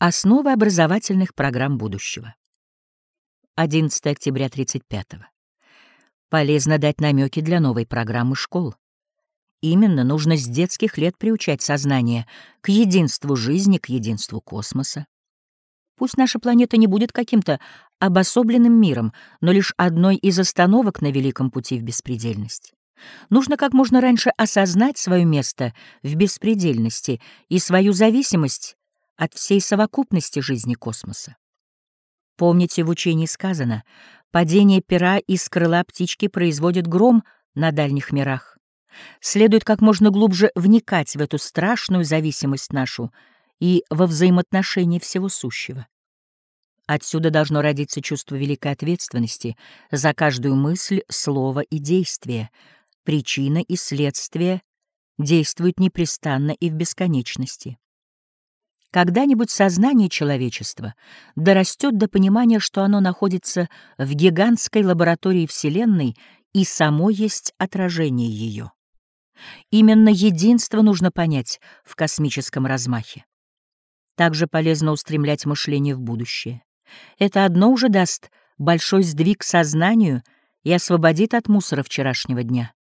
Основы образовательных программ будущего. 11 октября 35 -го. Полезно дать намеки для новой программы школ. Именно нужно с детских лет приучать сознание к единству жизни, к единству космоса. Пусть наша планета не будет каким-то обособленным миром, но лишь одной из остановок на великом пути в беспредельность. Нужно как можно раньше осознать свое место в беспредельности и свою зависимость от всей совокупности жизни космоса. Помните, в учении сказано, падение пера из крыла птички производит гром на дальних мирах. Следует как можно глубже вникать в эту страшную зависимость нашу и во взаимоотношения всего сущего. Отсюда должно родиться чувство великой ответственности за каждую мысль, слово и действие. Причина и следствие действуют непрестанно и в бесконечности. Когда-нибудь сознание человечества дорастет до понимания, что оно находится в гигантской лаборатории Вселенной и само есть отражение ее. Именно единство нужно понять в космическом размахе. Также полезно устремлять мышление в будущее. Это одно уже даст большой сдвиг сознанию и освободит от мусора вчерашнего дня.